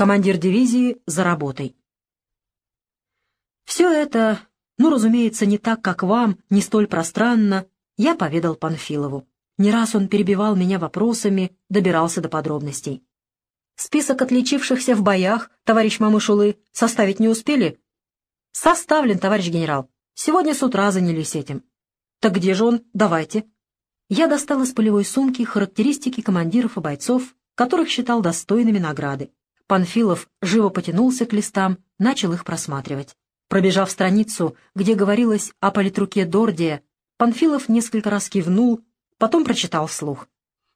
командир дивизии за работой. Все это, ну, разумеется, не так, как вам, не столь пространно, я поведал Панфилову. Не раз он перебивал меня вопросами, добирался до подробностей. Список отличившихся в боях, товарищ Мамышулы, составить не успели? Составлен, товарищ генерал. Сегодня с утра занялись этим. Так где же он? Давайте. Я достал из полевой сумки характеристики командиров и бойцов, которых считал достойными награды. Панфилов живо потянулся к листам, начал их просматривать. Пробежав страницу, где говорилось о политруке Дордия, Панфилов несколько раз кивнул, потом прочитал вслух.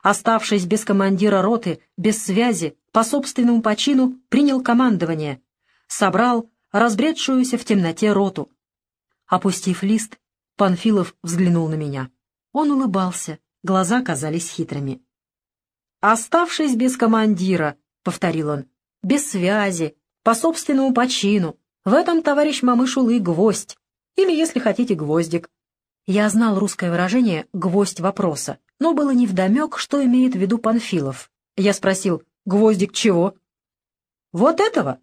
Оставшись без командира роты, без связи, по собственному почину, принял командование. Собрал разбредшуюся в темноте роту. Опустив лист, Панфилов взглянул на меня. Он улыбался, глаза казались хитрыми. «Оставшись без командира», — повторил он, — «без связи, по собственному почину, в этом товарищ Мамышулы гвоздь, или, если хотите, гвоздик. Я знал русское выражение «гвоздь вопроса», но было невдомек, что имеет в виду Панфилов. Я спросил «гвоздик чего?» «Вот этого!»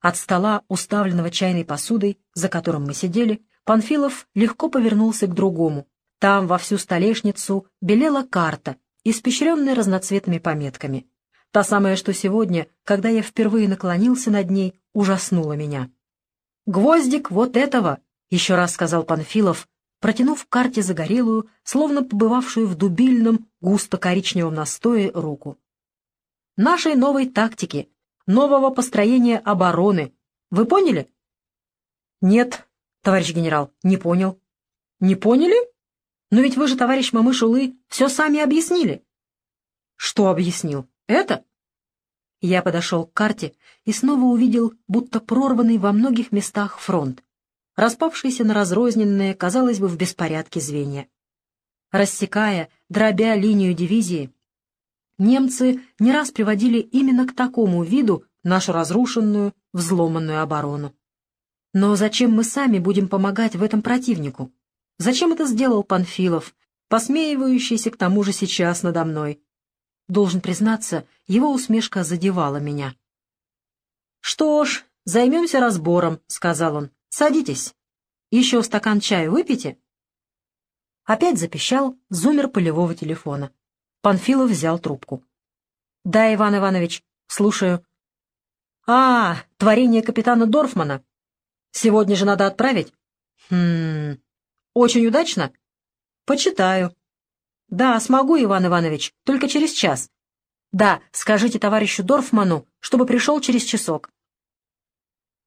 От стола, уставленного чайной посудой, за которым мы сидели, Панфилов легко повернулся к другому. Там во всю столешницу белела карта, испещренная разноцветными пометками. Та самая, что сегодня, когда я впервые наклонился над ней, ужаснула меня. «Гвоздик вот этого!» — еще раз сказал Панфилов, протянув карте загорелую, словно побывавшую в дубильном, густо-коричневом настое, руку. «Нашей новой тактики, нового построения обороны. Вы поняли?» «Нет, товарищ генерал, не понял». «Не поняли? Но ведь вы же, товарищ Мамышулы, все сами объяснили». «Что объяснил? Это?» Я подошел к карте и снова увидел, будто прорванный во многих местах фронт, распавшийся на разрозненные, казалось бы, в беспорядке звенья. Рассекая, дробя линию дивизии, немцы не раз приводили именно к такому виду нашу разрушенную, взломанную оборону. Но зачем мы сами будем помогать в этом противнику? Зачем это сделал Панфилов, посмеивающийся к тому же сейчас надо мной? Должен признаться, его усмешка задевала меня. «Что ж, займемся разбором», — сказал он. «Садитесь. Еще стакан чая выпейте». Опять запищал зумер полевого телефона. Панфилов взял трубку. «Да, Иван Иванович, слушаю». «А, творение капитана Дорфмана. Сегодня же надо отправить?» «Хм... Очень удачно?» «Почитаю». «Да, смогу, Иван Иванович, только через час». «Да, скажите товарищу Дорфману, чтобы пришел через часок».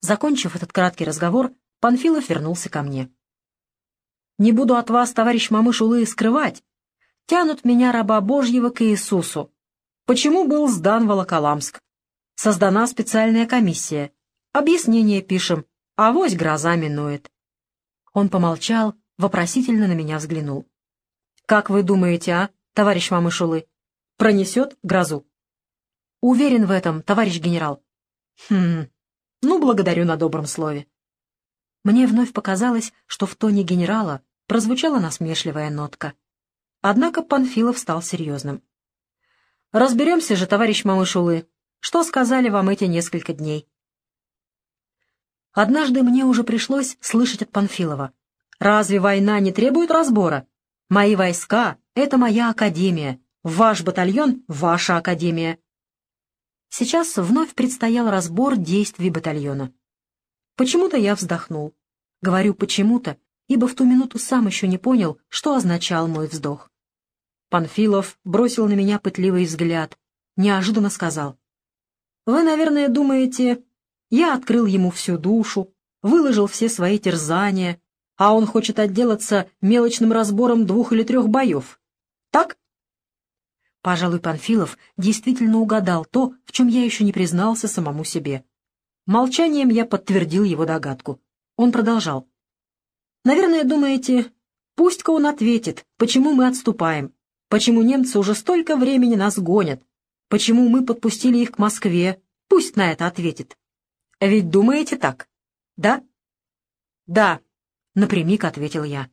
Закончив этот краткий разговор, Панфилов вернулся ко мне. «Не буду от вас, товарищ Мамышулы, скрывать. Тянут меня, раба Божьего, к Иисусу. Почему был сдан Волоколамск? Создана специальная комиссия. Объяснение пишем, а вось гроза минует». Он помолчал, вопросительно на меня взглянул. «Как вы думаете, а, товарищ Мамышулы, пронесет грозу?» «Уверен в этом, товарищ генерал». «Хм, ну, благодарю на добром слове». Мне вновь показалось, что в тоне генерала прозвучала насмешливая нотка. Однако Панфилов стал серьезным. «Разберемся же, товарищ Мамышулы, что сказали вам эти несколько дней?» Однажды мне уже пришлось слышать от Панфилова. «Разве война не требует разбора? Мои войска — это моя академия, ваш батальон — ваша академия». Сейчас вновь предстоял разбор действий батальона. Почему-то я вздохнул. Говорю «почему-то», ибо в ту минуту сам еще не понял, что означал мой вздох. Панфилов бросил на меня пытливый взгляд, неожиданно сказал. «Вы, наверное, думаете, я открыл ему всю душу, выложил все свои терзания, а он хочет отделаться мелочным разбором двух или трех боев. Так? Пожалуй, Панфилов действительно угадал то, в чем я еще не признался самому себе. Молчанием я подтвердил его догадку. Он продолжал. «Наверное, думаете, пусть-ка он ответит, почему мы отступаем, почему немцы уже столько времени нас гонят, почему мы подпустили их к Москве, пусть на это ответит. Ведь думаете так, да?» «Да», — напрямик ответил я.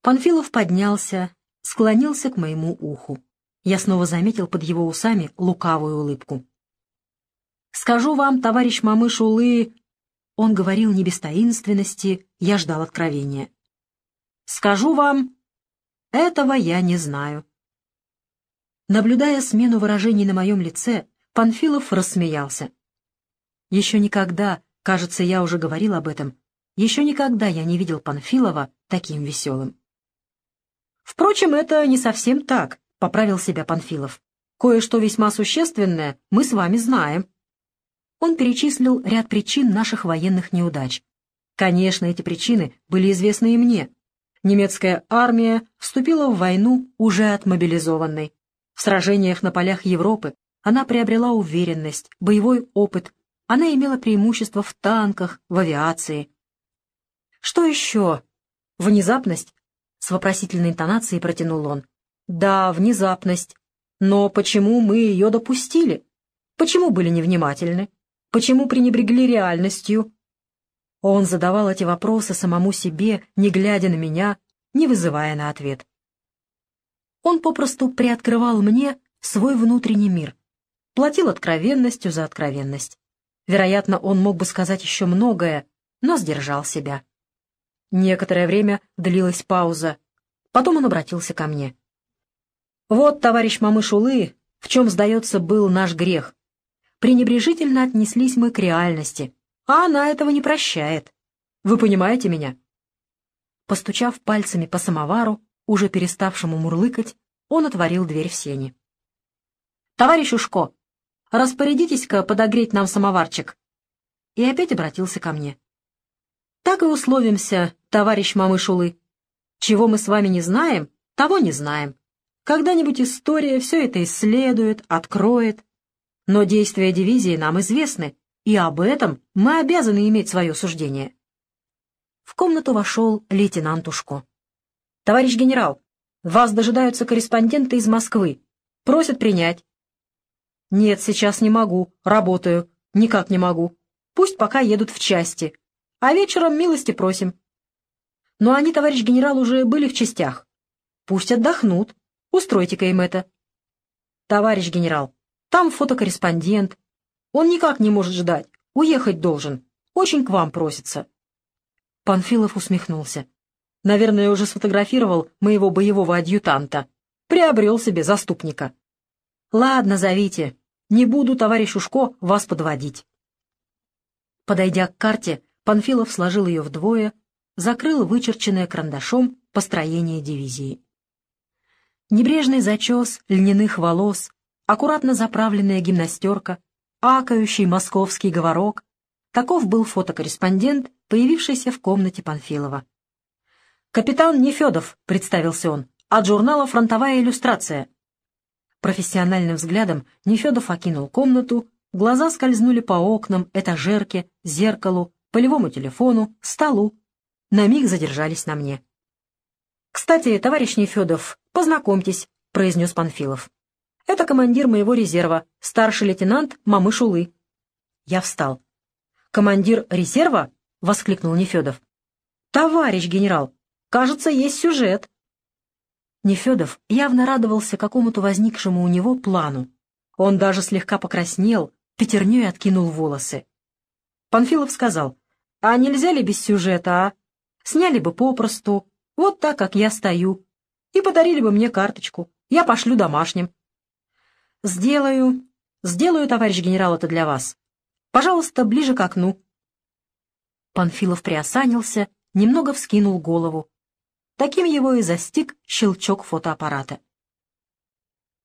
Панфилов поднялся, склонился к моему уху. Я снова заметил под его усами лукавую улыбку. Скажу вам, товарищ Мамыш Улы...» Он говорил не без таинственности, я ждал откровения. «Скажу вам, этого я не знаю». Наблюдая смену выражений на моем лице, Панфилов рассмеялся. Еще никогда, кажется, я уже говорил об этом, еще никогда я не видел Панфилова таким веселым. «Впрочем, это не совсем так», — поправил себя Панфилов. «Кое-что весьма существенное мы с вами знаем». Он перечислил ряд причин наших военных неудач. Конечно, эти причины были известны и мне. Немецкая армия вступила в войну уже отмобилизованной. В сражениях на полях Европы она приобрела уверенность, боевой опыт, она имела преимущество в танках, в авиации. Что еще? Внезапность? С вопросительной интонацией протянул он. Да, внезапность. Но почему мы ее допустили? Почему были невнимательны? Почему пренебрегли реальностью? Он задавал эти вопросы самому себе, не глядя на меня, не вызывая на ответ. Он попросту приоткрывал мне свой внутренний мир, платил откровенностью за откровенность. Вероятно, он мог бы сказать еще многое, но сдержал себя. Некоторое время длилась пауза. Потом он обратился ко мне. «Вот, товарищ Мамышулы, в чем, сдается, был наш грех. Пренебрежительно отнеслись мы к реальности, а она этого не прощает. Вы понимаете меня?» Постучав пальцами по самовару, уже переставшему мурлыкать, он отворил дверь в сени. «Товарищ Ушко, распорядитесь-ка подогреть нам самоварчик». И опять обратился ко мне. «Так и условимся, товарищ Мамышулы. Чего мы с вами не знаем, того не знаем. Когда-нибудь история все это исследует, откроет. Но действия дивизии нам известны, и об этом мы обязаны иметь свое суждение». В комнату вошел лейтенант Ушко. «Товарищ генерал, вас дожидаются корреспонденты из Москвы. Просят принять». «Нет, сейчас не могу. Работаю. Никак не могу. Пусть пока едут в части. А вечером милости просим». «Но они, товарищ генерал, уже были в частях. Пусть отдохнут. Устройте-ка им это». «Товарищ генерал, там фотокорреспондент. Он никак не может ждать. Уехать должен. Очень к вам просится». Панфилов усмехнулся. Наверное, уже сфотографировал моего боевого адъютанта. Приобрел себе заступника. Ладно, зовите. Не буду, товарищ Ушко, вас подводить. Подойдя к карте, Панфилов сложил ее вдвое, закрыл вычерченное карандашом построение дивизии. Небрежный зачес льняных волос, аккуратно заправленная гимнастерка, акающий московский говорок — таков был фотокорреспондент, появившийся в комнате Панфилова. «Капитан Нефедов», — представился он, — «от журнала «Фронтовая иллюстрация». Профессиональным взглядом Нефедов окинул комнату, глаза скользнули по окнам, этажерке, зеркалу, полевому телефону, столу. На миг задержались на мне. «Кстати, товарищ Нефедов, познакомьтесь», — произнес Панфилов. «Это командир моего резерва, старший лейтенант Мамышулы». Я встал. «Командир резерва?» — воскликнул Нефедов. «Товарищ генерал, Кажется, есть сюжет». Нефедов явно радовался какому-то возникшему у него плану. Он даже слегка покраснел, пятерней откинул волосы. Панфилов сказал, «А нельзя ли без сюжета, а? Сняли бы попросту, вот так, как я стою, и подарили бы мне карточку. Я пошлю домашним». «Сделаю, сделаю, товарищ генерал, это для вас. Пожалуйста, ближе к окну». Панфилов приосанился, немного вскинул голову. Таким его и застиг щелчок фотоаппарата.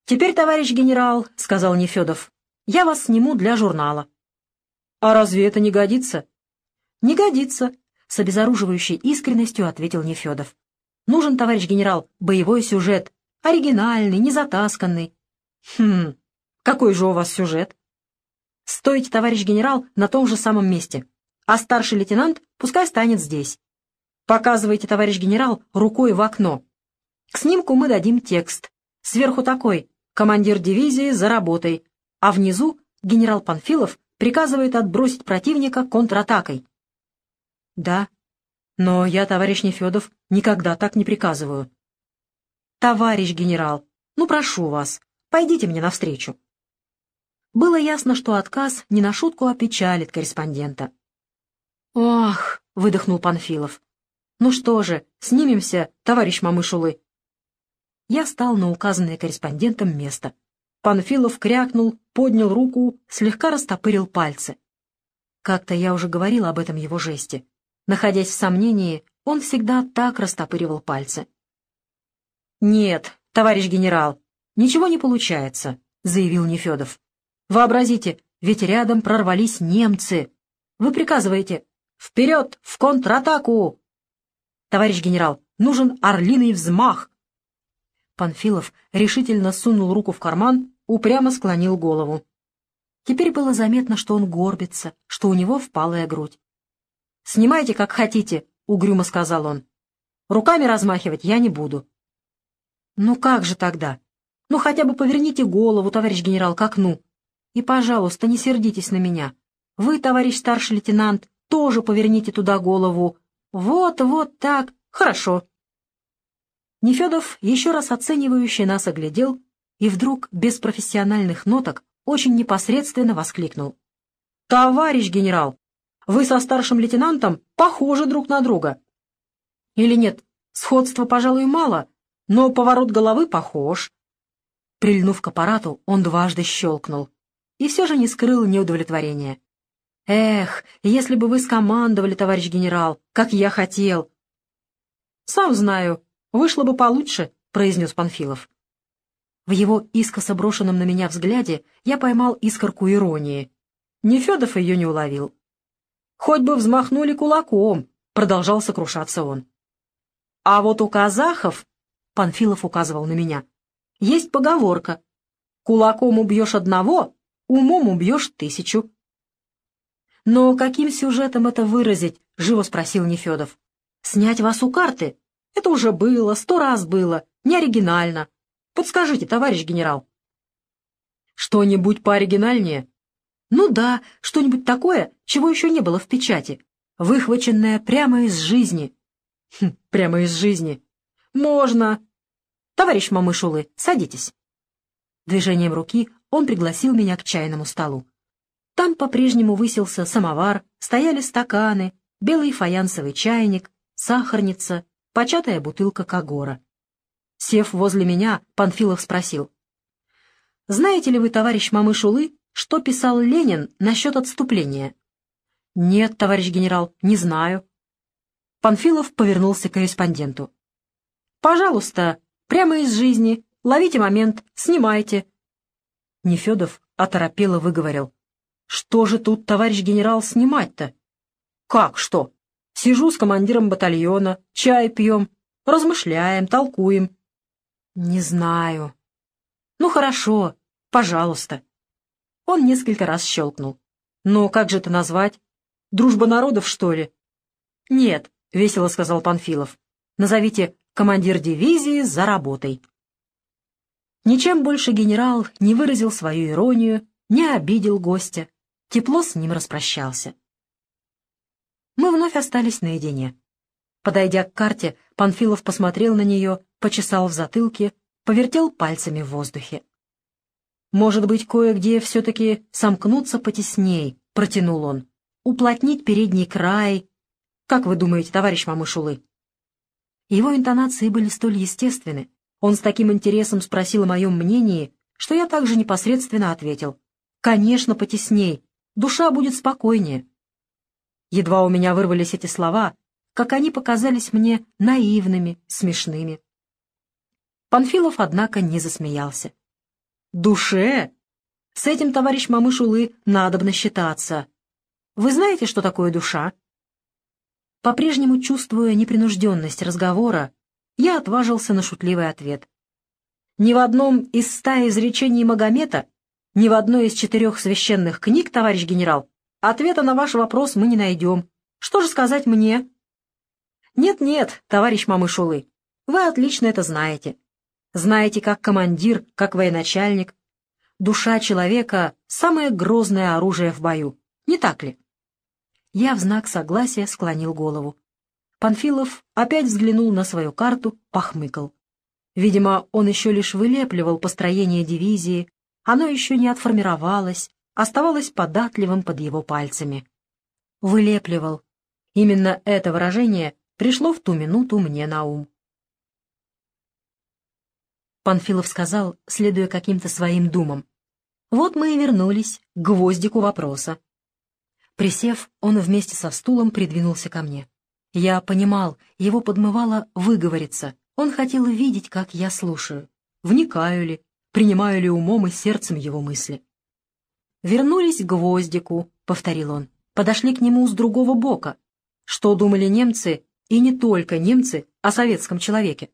«Теперь, товарищ генерал», — сказал Нефедов, — «я вас сниму для журнала». «А разве это не годится?» «Не годится», — с обезоруживающей искренностью ответил Нефедов. «Нужен, товарищ генерал, боевой сюжет, оригинальный, незатасканный». «Хм, какой же у вас сюжет?» «Стойте, товарищ генерал, на том же самом месте, а старший лейтенант пускай станет здесь». Показывайте, товарищ генерал, рукой в окно. К снимку мы дадим текст. Сверху такой «Командир дивизии за работой», а внизу генерал Панфилов приказывает отбросить противника контратакой. Да, но я, товарищ Нефедов, никогда так не приказываю. Товарищ генерал, ну прошу вас, пойдите мне навстречу. Было ясно, что отказ не на шутку опечалит корреспондента. «Ах!» — выдохнул Панфилов. «Ну что же, снимемся, товарищ Мамышулы?» Я стал на указанное корреспондентом место. Панфилов крякнул, поднял руку, слегка растопырил пальцы. Как-то я уже говорил об этом его жесте. Находясь в сомнении, он всегда так растопыривал пальцы. «Нет, товарищ генерал, ничего не получается», — заявил Нефедов. «Вообразите, ведь рядом прорвались немцы. Вы приказываете «Вперед! В контратаку!» «Товарищ генерал, нужен орлиный взмах!» Панфилов решительно сунул руку в карман, упрямо склонил голову. Теперь было заметно, что он горбится, что у него впалая грудь. «Снимайте, как хотите», — угрюмо сказал он. «Руками размахивать я не буду». «Ну как же тогда? Ну хотя бы поверните голову, товарищ генерал, к окну. И, пожалуйста, не сердитесь на меня. Вы, товарищ старший лейтенант, тоже поверните туда голову. Вот, вот так. Хорошо. Нефедов еще раз оценивающе нас оглядел и вдруг, без профессиональных ноток, очень непосредственно воскликнул. «Товарищ генерал, вы со старшим лейтенантом похожи друг на друга». «Или нет, сходства, пожалуй, мало, но поворот головы похож». Прильнув к аппарату, он дважды щелкнул и все же не скрыл неудовлетворения. «Эх, если бы вы скомандовали, товарищ генерал, как я хотел!» «Сам знаю, вышло бы получше», — произнес Панфилов. В его искоса брошенном на меня взгляде я поймал искорку иронии. Нефедов ее не уловил. «Хоть бы взмахнули кулаком», — продолжал сокрушаться он. «А вот у казахов», — Панфилов указывал на меня, — «есть поговорка. Кулаком убьешь одного, умом убьешь тысячу». «Но каким сюжетом это выразить?» — живо спросил Нефедов. «Снять вас у карты? Это уже было, сто раз было, не оригинально. Подскажите, товарищ генерал». «Что-нибудь пооригинальнее?» «Ну да, что-нибудь такое, чего еще не было в печати, выхваченное прямо из жизни». Хм, «Прямо из жизни?» «Можно!» «Товарищ Мамышулы, садитесь». Движением руки он пригласил меня к чайному столу. Там по-прежнему высился самовар, стояли стаканы, белый фаянсовый чайник, сахарница, початая бутылка Кагора. Сев возле меня, Панфилов спросил. «Знаете ли вы, товарищ Мамышулы, что писал Ленин насчет отступления?» «Нет, товарищ генерал, не знаю». Панфилов повернулся к корреспонденту. «Пожалуйста, прямо из жизни, ловите момент, снимайте». Нефедов оторопело выговорил. Что же тут, товарищ генерал, снимать-то? Как что? Сижу с командиром батальона, чай пьем, размышляем, толкуем. Не знаю. Ну хорошо, пожалуйста. Он несколько раз щелкнул. Но как же это назвать? Дружба народов, что ли? Нет, весело сказал Панфилов. Назовите командир дивизии за работой. Ничем больше генерал не выразил свою иронию, не обидел гостя тепло с ним распрощался. Мы вновь остались наедине. Подойдя к карте, Панфилов посмотрел на нее, почесал в затылке, повертел пальцами в воздухе. «Может быть, кое-где все-таки сомкнуться потесней», — протянул он. «Уплотнить передний край. Как вы думаете, товарищ Мамышулы?» Его интонации были столь естественны. Он с таким интересом спросил о моем мнении, что я также непосредственно ответил. «Конечно, потесней душа будет спокойнее. Едва у меня вырвались эти слова, как они показались мне наивными, смешными. Панфилов, однако, не засмеялся. «Душе? С этим, товарищ Мамышулы, надобно считаться. Вы знаете, что такое душа?» По-прежнему чувствуя непринужденность разговора, я отважился на шутливый ответ. Ни в одном из ста изречений Магомета ни в одной из четырех священных книг, товарищ генерал, ответа на ваш вопрос мы не найдем. Что же сказать мне? Нет-нет, товарищ Мамышулы, вы отлично это знаете. Знаете, как командир, как военачальник. Душа человека — самое грозное оружие в бою, не так ли? Я в знак согласия склонил голову. Панфилов опять взглянул на свою карту, похмыкал. Видимо, он еще лишь вылепливал построение дивизии, оно еще не отформировалось, оставалось податливым под его пальцами. Вылепливал. Именно это выражение пришло в ту минуту мне на ум. Панфилов сказал, следуя каким-то своим думам. Вот мы и вернулись к гвоздику вопроса. Присев, он вместе со стулом придвинулся ко мне. Я понимал, его подмывало выговориться. Он хотел видеть, как я слушаю. Вникаю ли, принимаю ли умом и сердцем его мысли. «Вернулись к гвоздику», — повторил он. «Подошли к нему с другого бока. Что думали немцы, и не только немцы, о советском человеке?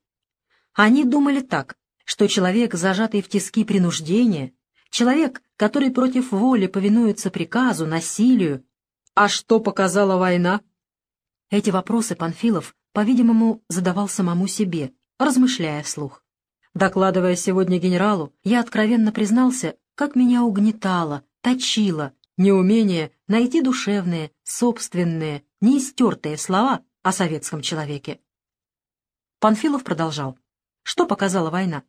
Они думали так, что человек, зажатый в тиски принуждения, человек, который против воли повинуется приказу, насилию. А что показала война? Эти вопросы Панфилов, по-видимому, задавал самому себе, размышляя вслух. Докладывая сегодня генералу, я откровенно признался, как меня угнетало, точило неумение найти душевные, собственные, неистертые слова о советском человеке. Панфилов продолжал. Что показала война?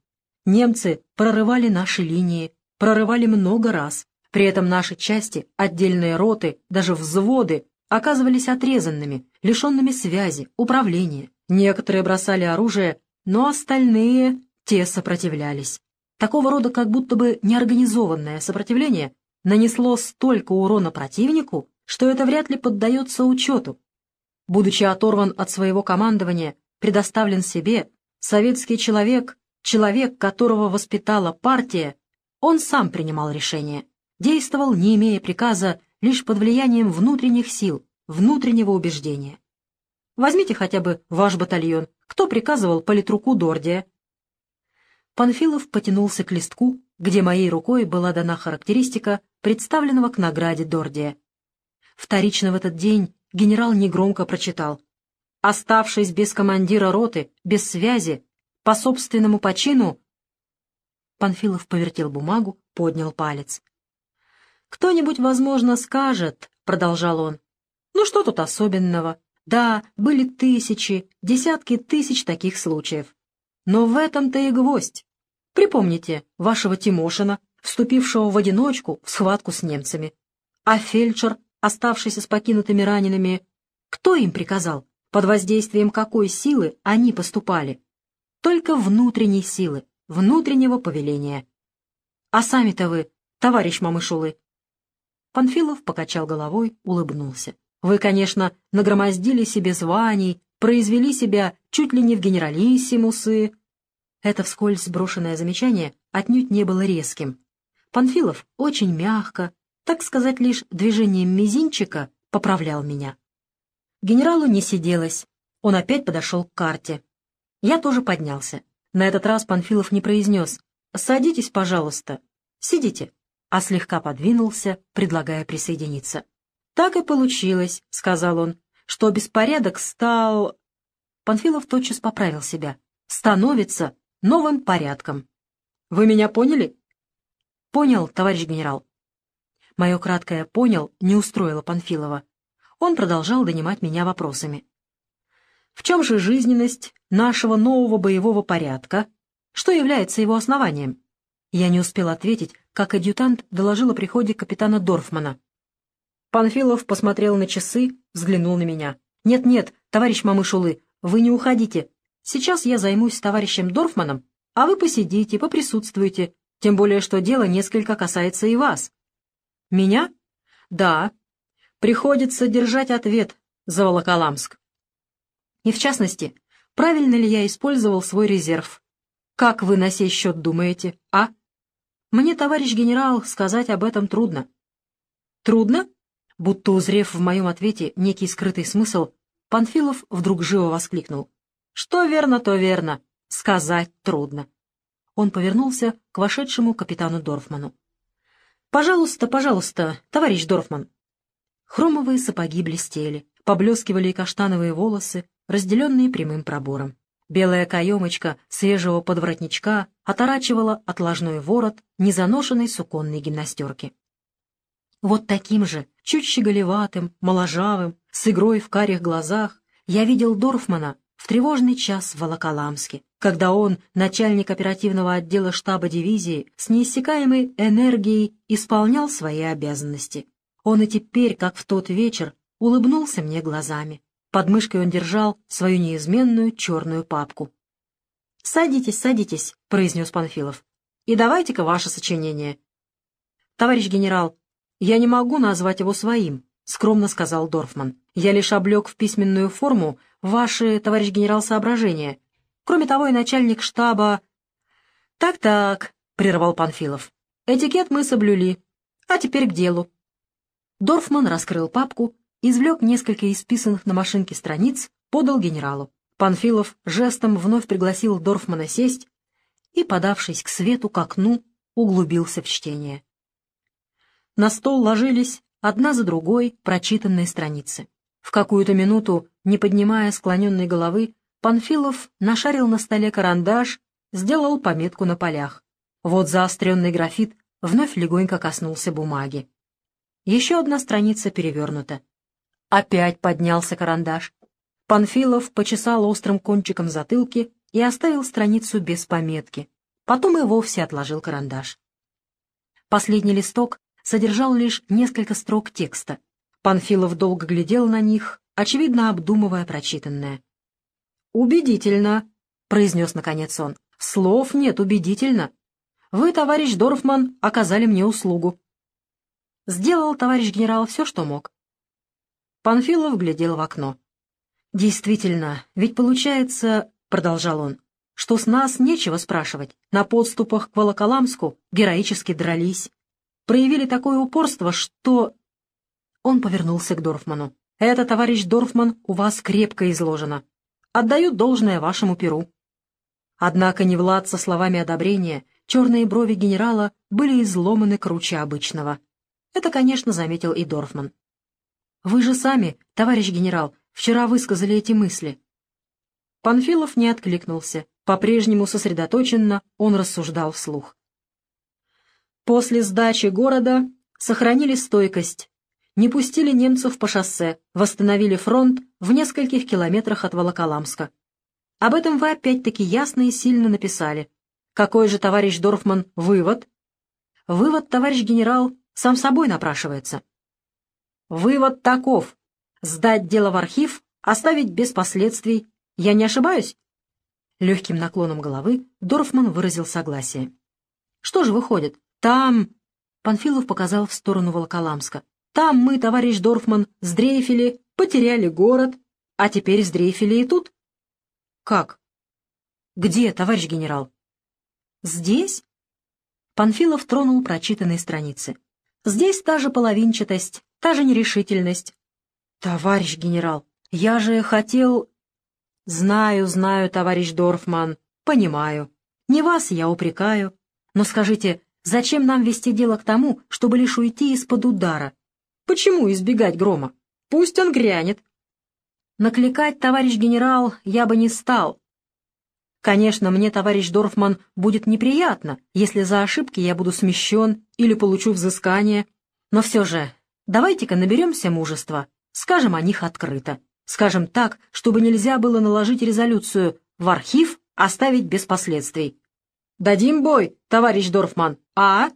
Немцы прорывали наши линии, прорывали много раз. При этом наши части, отдельные роты, даже взводы оказывались отрезанными, лишенными связи, управления. Некоторые бросали оружие, но остальные, те сопротивлялись. Такого рода как будто бы неорганизованное сопротивление нанесло столько урона противнику, что это вряд ли поддается учету. Будучи оторван от своего командования, предоставлен себе, советский человек человек, которого воспитала партия, он сам принимал решения, действовал, не имея приказа, лишь под влиянием внутренних сил, внутреннего убеждения. Возьмите хотя бы ваш батальон. Кто приказывал политруку Дордия? Панфилов потянулся к листку, где моей рукой была дана характеристика представленного к награде Дордия. Вторично в этот день генерал негромко прочитал. Оставшись без командира роты, без связи, по собственному почину...» Панфилов повертел бумагу, поднял палец. «Кто-нибудь, возможно, скажет, — продолжал он, — ну что тут особенного? Да, были тысячи, десятки тысяч таких случаев. Но в этом-то и гвоздь. Припомните вашего Тимошина, вступившего в одиночку в схватку с немцами. А фельдшер, оставшийся с покинутыми ранеными, кто им приказал, под воздействием какой силы они поступали? Только внутренней силы, внутреннего повеления. А сами-то вы, товарищ Мамышулы. Панфилов покачал головой, улыбнулся. Вы, конечно, нагромоздили себе званий, произвели себя чуть ли не в генералиссимусы. Это вскользь сброшенное замечание отнюдь не было резким. Панфилов очень мягко, так сказать, лишь движением мизинчика поправлял меня. Генералу не сиделось. Он опять подошел к карте. Я тоже поднялся. На этот раз Панфилов не произнес «Садитесь, пожалуйста, сидите», а слегка подвинулся, предлагая присоединиться. «Так и получилось», — сказал он, — «что беспорядок стал...» Панфилов тотчас поправил себя. «Становится новым порядком». «Вы меня поняли?» «Понял, товарищ генерал». Мое краткое «понял» не устроило Панфилова. Он продолжал донимать меня вопросами. В чем же жизненность нашего нового боевого порядка? Что является его основанием? Я не успел ответить, как адъютант доложил о приходе капитана Дорфмана. Панфилов посмотрел на часы, взглянул на меня. «Нет-нет, товарищ Мамышулы, вы не уходите. Сейчас я займусь товарищем Дорфманом, а вы посидите, поприсутствуйте, тем более что дело несколько касается и вас». «Меня?» «Да. Приходится держать ответ за Волоколамск. И в частности, правильно ли я использовал свой резерв? Как вы на сей счет думаете, а? Мне, товарищ генерал, сказать об этом трудно. Трудно? Будто узрев в моем ответе некий скрытый смысл, Панфилов вдруг живо воскликнул. Что верно, то верно. Сказать трудно. Он повернулся к вошедшему капитану Дорфману. «Пожалуйста, пожалуйста, товарищ Дорфман». Хромовые сапоги блестели, поблескивали и каштановые волосы, разделенные прямым пробором. Белая каемочка свежего подворотничка оторачивала отложной ворот незаношенной суконной гимнастерки. Вот таким же, чуть щеголеватым, моложавым, с игрой в карих глазах, я видел Дорфмана в тревожный час в Волоколамске, когда он, начальник оперативного отдела штаба дивизии, с неиссякаемой энергией исполнял свои обязанности. Он и теперь, как в тот вечер, улыбнулся мне глазами. Под мышкой он держал свою неизменную черную папку. «Садитесь, садитесь», — произнес Панфилов. «И давайте-ка ваше сочинение». «Товарищ генерал, я не могу назвать его своим», — скромно сказал Дорфман. «Я лишь облег в письменную форму ваши, товарищ генерал, соображения. Кроме того, и начальник штаба...» «Так-так», — прервал Панфилов. «Этикет мы соблюли. А теперь к делу». Дорфман раскрыл папку, извлек несколько исписанных на машинке страниц, подал генералу. Панфилов жестом вновь пригласил Дорфмана сесть и, подавшись к свету, к окну, углубился в чтение. На стол ложились одна за другой прочитанные страницы. В какую-то минуту, не поднимая склоненной головы, Панфилов нашарил на столе карандаш, сделал пометку на полях. Вот заостренный графит вновь легонько коснулся бумаги. Еще одна страница перевернута. Опять поднялся карандаш. Панфилов почесал острым кончиком затылки и оставил страницу без пометки. Потом и вовсе отложил карандаш. Последний листок содержал лишь несколько строк текста. Панфилов долго глядел на них, очевидно обдумывая прочитанное. «Убедительно», — произнес наконец он. «Слов нет, убедительно. Вы, товарищ Дорфман, оказали мне услугу». Сделал товарищ генерал все, что мог. Панфилов глядел в окно. «Действительно, ведь получается, — продолжал он, — что с нас нечего спрашивать. На подступах к Волоколамску героически дрались, проявили такое упорство, что...» Он повернулся к Дорфману. «Это, товарищ Дорфман, у вас крепко изложено. Отдаю должное вашему перу». Однако не Влад со словами одобрения, черные брови генерала были изломаны круче обычного. Это, конечно, заметил и Дорфман. «Вы же сами, товарищ генерал, вчера высказали эти мысли». Панфилов не откликнулся. По-прежнему сосредоточенно он рассуждал вслух. После сдачи города сохранили стойкость, не пустили немцев по шоссе, восстановили фронт в нескольких километрах от Волоколамска. Об этом вы опять-таки ясно и сильно написали. Какой же, товарищ Дорфман, вывод? Вывод, товарищ генерал, сам собой напрашивается. Вывод таков. Сдать дело в архив, оставить без последствий. Я не ошибаюсь? Легким наклоном головы Дорфман выразил согласие. Что же выходит? Там...» Панфилов показал в сторону Волоколамска. «Там мы, товарищ Дорфман, сдрейфили, потеряли город, а теперь сдрейфили и тут». «Как?» «Где, товарищ генерал?» «Здесь?» Панфилов тронул прочитанные страницы. «Здесь та же половинчатость, та же нерешительность». «Товарищ генерал, я же хотел...» «Знаю, знаю, товарищ Дорфман, понимаю. Не вас я упрекаю. Но скажите, Зачем нам вести дело к тому, чтобы лишь уйти из-под удара? Почему избегать грома? Пусть он грянет. Накликать, товарищ генерал, я бы не стал. Конечно, мне, товарищ Дорфман, будет неприятно, если за ошибки я буду смещен или получу взыскание. Но все же, давайте-ка наберемся мужества, скажем о них открыто. Скажем так, чтобы нельзя было наложить резолюцию в архив оставить без последствий. «Дадим бой, товарищ Дорфман, а?»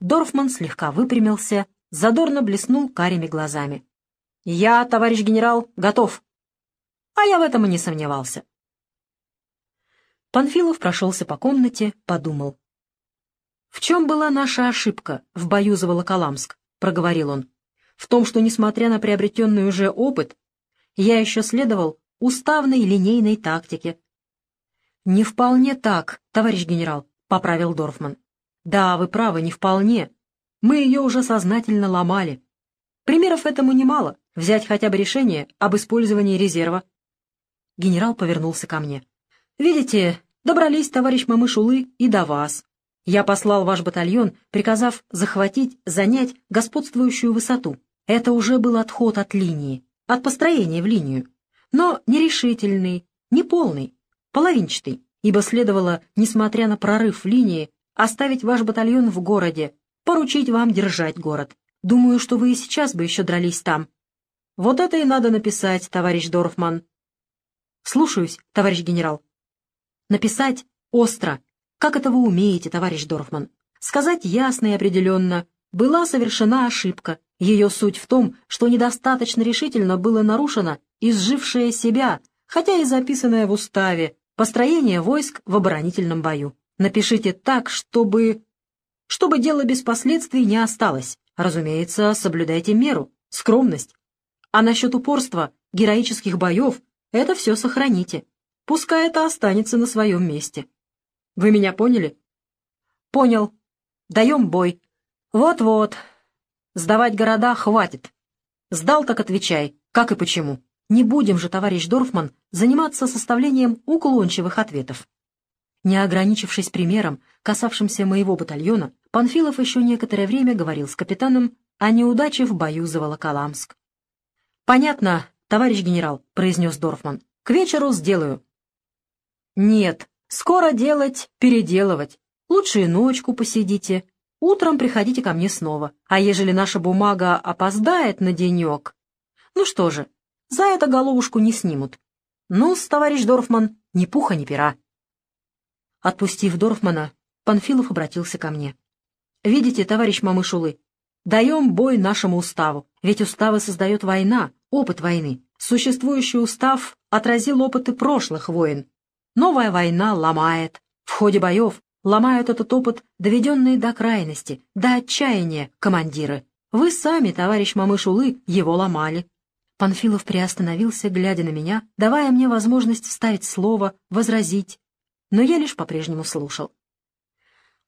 Дорфман слегка выпрямился, задорно блеснул карими глазами. «Я, товарищ генерал, готов». А я в этом и не сомневался. Панфилов прошелся по комнате, подумал. «В чем была наша ошибка в бою за Волоколамск?» — проговорил он. «В том, что, несмотря на приобретенный уже опыт, я еще следовал уставной линейной тактике, «Не вполне так, товарищ генерал», — поправил Дорфман. «Да, вы правы, не вполне. Мы ее уже сознательно ломали. Примеров этому немало. Взять хотя бы решение об использовании резерва». Генерал повернулся ко мне. «Видите, добрались, товарищ Мамышулы, и до вас. Я послал ваш батальон, приказав захватить, занять господствующую высоту. Это уже был отход от линии, от построения в линию. Но нерешительный, неполный половинчатый, ибо следовало, несмотря на прорыв линии, оставить ваш батальон в городе, поручить вам держать город. Думаю, что вы и сейчас бы еще дрались там. Вот это и надо написать, товарищ Дорфман. Слушаюсь, товарищ генерал. Написать остро. Как это вы умеете, товарищ Дорфман? Сказать ясно и определенно. Была совершена ошибка. Ее суть в том, что недостаточно решительно было нарушено изжившее себя, хотя и записанное в уставе, построение войск в оборонительном бою. Напишите так, чтобы... чтобы дело без последствий не осталось. Разумеется, соблюдайте меру, скромность. А насчет упорства, героических боев, это все сохраните. Пускай это останется на своем месте. Вы меня поняли? Понял. Даем бой. Вот-вот. Сдавать города хватит. Сдал, так отвечай. Как и почему. Не будем же, товарищ Дорфман, заниматься составлением уклончивых ответов. Не ограничившись примером, касавшимся моего батальона, Панфилов еще некоторое время говорил с капитаном о неудаче в бою за Волоколамск. «Понятно, товарищ генерал», — произнес Дорфман. «К вечеру сделаю». «Нет, скоро делать, переделывать. Лучше и ночку посидите. Утром приходите ко мне снова. А ежели наша бумага опоздает на денек... Ну что же, за это головушку не снимут. ну товарищ Дорфман, ни пуха, ни пера». Отпустив Дорфмана, Панфилов обратился ко мне. «Видите, товарищ Мамышулы, даем бой нашему уставу, ведь уставы создает война, опыт войны. Существующий устав отразил опыты прошлых войн. Новая война ломает. В ходе боев ломают этот опыт, доведенные до крайности, до отчаяния командиры. Вы сами, товарищ Мамышулы, его ломали». Панфилов приостановился, глядя на меня, давая мне возможность вставить слово, возразить, но я лишь по-прежнему слушал.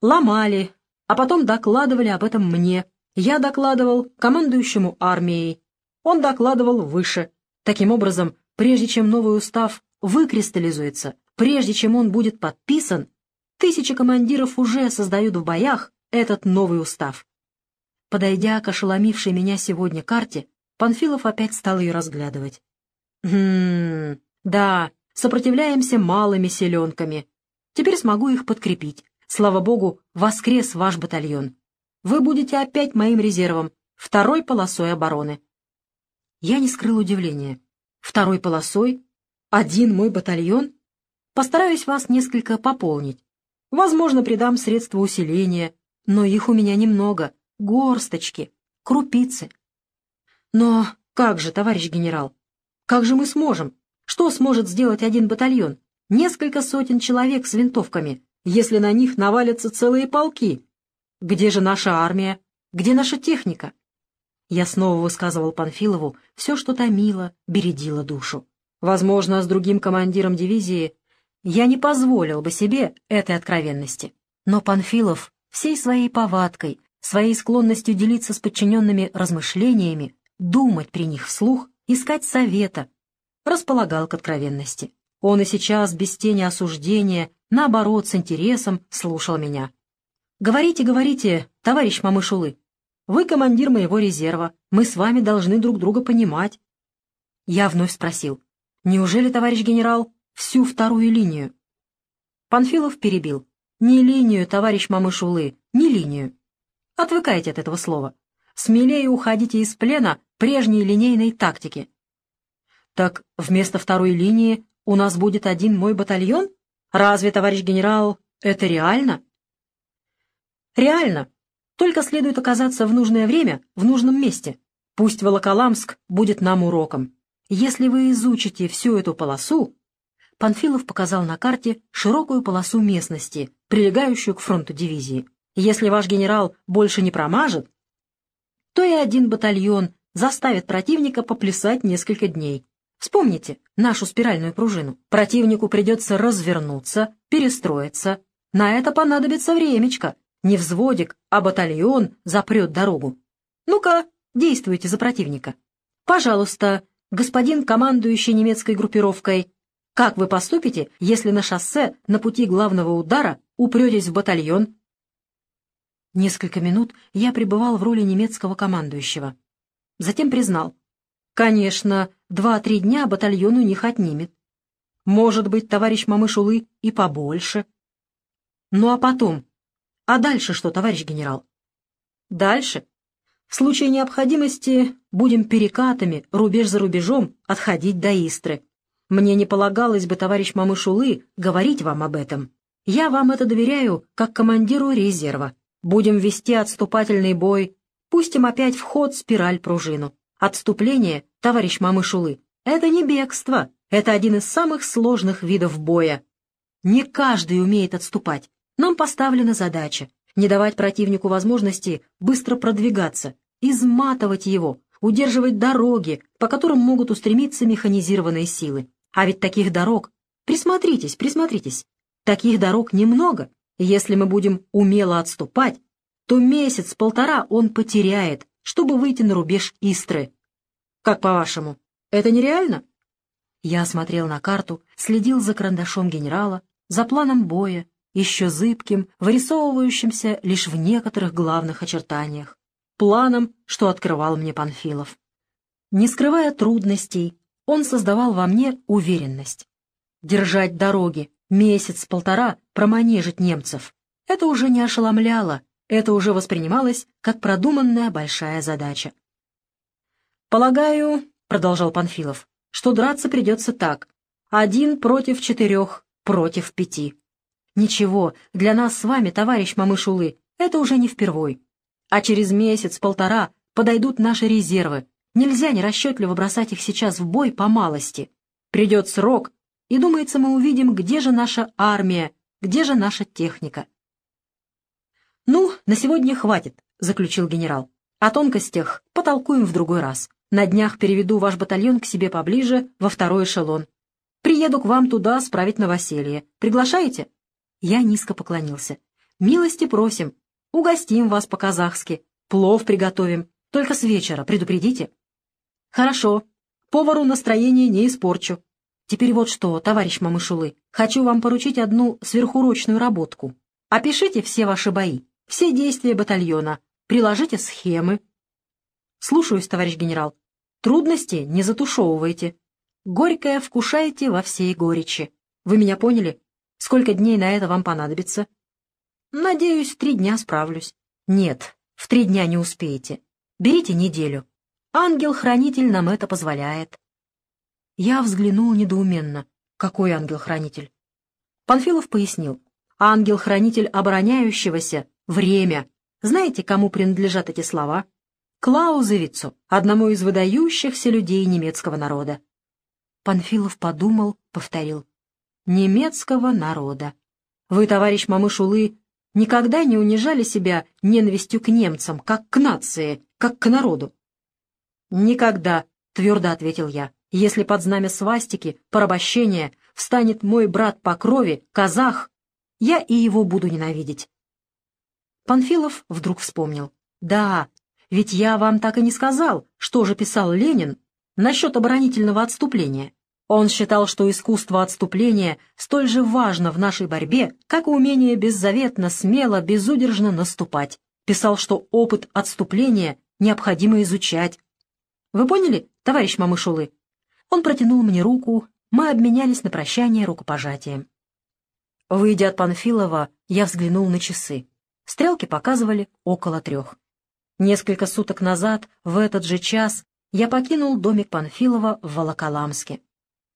Ломали, а потом докладывали об этом мне. Я докладывал командующему армией. Он докладывал выше. Таким образом, прежде чем новый устав выкристаллизуется, прежде чем он будет подписан, тысячи командиров уже создают в боях этот новый устав. Подойдя к ошеломившей меня сегодня карте, Панфилов опять стал ее разглядывать. «Хм, да, сопротивляемся малыми селенками. Теперь смогу их подкрепить. Слава богу, воскрес ваш батальон. Вы будете опять моим резервом, второй полосой обороны. Я не скрыл удивления. Второй полосой? Один мой батальон? Постараюсь вас несколько пополнить. Возможно, придам средства усиления, но их у меня немного, горсточки, крупицы. Но как же, товарищ генерал, как же мы сможем? Что сможет сделать один батальон? Несколько сотен человек с винтовками, если на них навалятся целые полки. Где же наша армия? Где наша техника? Я снова высказывал Панфилову все, что томило, бередило душу. Возможно, с другим командиром дивизии я не позволил бы себе этой откровенности. Но Панфилов всей своей повадкой, своей склонностью делиться с подчиненными размышлениями, думать при них вслух, искать совета, располагал к откровенности. Он и сейчас, без тени осуждения, наоборот, с интересом слушал меня. «Говорите, говорите, товарищ Мамышулы. Вы командир моего резерва. Мы с вами должны друг друга понимать». Я вновь спросил. «Неужели, товарищ генерал, всю вторую линию?» Панфилов перебил. «Не линию, товарищ Мамышулы, не линию. Отвыкайте от этого слова. Смелее уходите из плена прежней линейной тактики. Так вместо второй линии у нас будет один мой батальон? Разве, товарищ генерал, это реально? Реально. Только следует оказаться в нужное время, в нужном месте. Пусть Волоколамск будет нам уроком. Если вы изучите всю эту полосу... Панфилов показал на карте широкую полосу местности, прилегающую к фронту дивизии. Если ваш генерал больше не промажет, то и один батальон заставит противника поплясать несколько дней. Вспомните нашу спиральную пружину. Противнику придется развернуться, перестроиться. На это понадобится времечко. Не взводик, а батальон запрет дорогу. Ну-ка, действуйте за противника. Пожалуйста, господин командующий немецкой группировкой, как вы поступите, если на шоссе на пути главного удара упретесь в батальон? Несколько минут я пребывал в роли немецкого командующего. Затем признал. Конечно, два-три дня батальон у них отнимет. Может быть, товарищ Мамышулы, и побольше. Ну а потом? А дальше что, товарищ генерал? Дальше? В случае необходимости будем перекатами, рубеж за рубежом, отходить до Истры. Мне не полагалось бы, товарищ Мамышулы, говорить вам об этом. Я вам это доверяю, как командиру резерва. Будем вести отступательный бой. Пустим опять в ход спираль-пружину. Отступление, товарищ Мамышулы, это не бегство, это один из самых сложных видов боя. Не каждый умеет отступать. Нам поставлена задача не давать противнику возможности быстро продвигаться, изматывать его, удерживать дороги, по которым могут устремиться механизированные силы. А ведь таких дорог, присмотритесь, присмотритесь, таких дорог немного. Если мы будем умело отступать, то месяц-полтора он потеряет, чтобы выйти на рубеж Истры. Как по-вашему, это нереально? Я смотрел на карту, следил за карандашом генерала, за планом боя, еще зыбким, вырисовывающимся лишь в некоторых главных очертаниях, планом, что открывал мне Панфилов. Не скрывая трудностей, он создавал во мне уверенность. Держать дороги, месяц-полтора проманежить немцев — это уже не ошеломляло, это уже воспринималось как продуманная большая задача. «Полагаю, — продолжал Панфилов, — что драться придется так. Один против четырех, против пяти. Ничего, для нас с вами, товарищ Мамышулы, это уже не впервой. А через месяц-полтора подойдут наши резервы. Нельзя нерасчетливо бросать их сейчас в бой по малости. Придет срок, и, думается, мы увидим, где же наша армия, где же наша техника. «Ну, на сегодня хватит», — заключил генерал. «О тонкостях потолкуем в другой раз. На днях переведу ваш батальон к себе поближе, во второй эшелон. Приеду к вам туда справить новоселье. Приглашаете?» Я низко поклонился. «Милости просим. Угостим вас по-казахски. Плов приготовим. Только с вечера, предупредите». «Хорошо. Повару настроение не испорчу. Теперь вот что, товарищ Мамышулы, хочу вам поручить одну сверхурочную работку. Опишите все ваши бои, все действия батальона, приложите схемы». «Слушаюсь, товарищ генерал. Трудности не затушевывайте. Горькое вкушайте во всей горечи. Вы меня поняли?» Сколько дней на это вам понадобится? Надеюсь, три дня справлюсь. Нет, в три дня не успеете. Берите неделю. Ангел-хранитель нам это позволяет. Я взглянул недоуменно. Какой ангел-хранитель? Панфилов пояснил. Ангел-хранитель обороняющегося — время. Знаете, кому принадлежат эти слова? Клаузевицу, одному из выдающихся людей немецкого народа. Панфилов подумал, повторил немецкого народа. Вы, товарищ Мамышулы, никогда не унижали себя ненавистью к немцам, как к нации, как к народу? Никогда, твердо ответил я. Если под знамя свастики, порабощения, встанет мой брат по крови, казах, я и его буду ненавидеть. Панфилов вдруг вспомнил. Да, ведь я вам так и не сказал, что же писал Ленин насчет оборонительного отступления. Он считал, что искусство отступления столь же важно в нашей борьбе, как и умение беззаветно, смело, безудержно наступать. Писал, что опыт отступления необходимо изучать. Вы поняли, товарищ Мамышулы? Он протянул мне руку, мы обменялись на прощание рукопожатием. Выйдя от Панфилова, я взглянул на часы. Стрелки показывали около трех. Несколько суток назад, в этот же час, я покинул домик Панфилова в Волоколамске.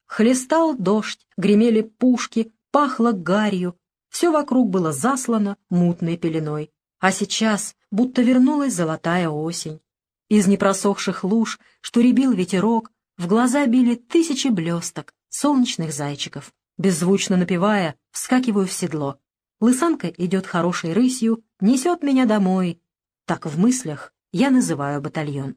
Хлестал дождь, гремели пушки, пахло гарью. Все вокруг было заслано мутной пеленой. А сейчас будто вернулась золотая осень. Из непросохших луж, что ребил ветерок, в глаза били тысячи блесток, солнечных зайчиков. Беззвучно напевая, вскакиваю в седло. Лысанка идет хорошей рысью, несет меня домой. Так в мыслях я называю батальон.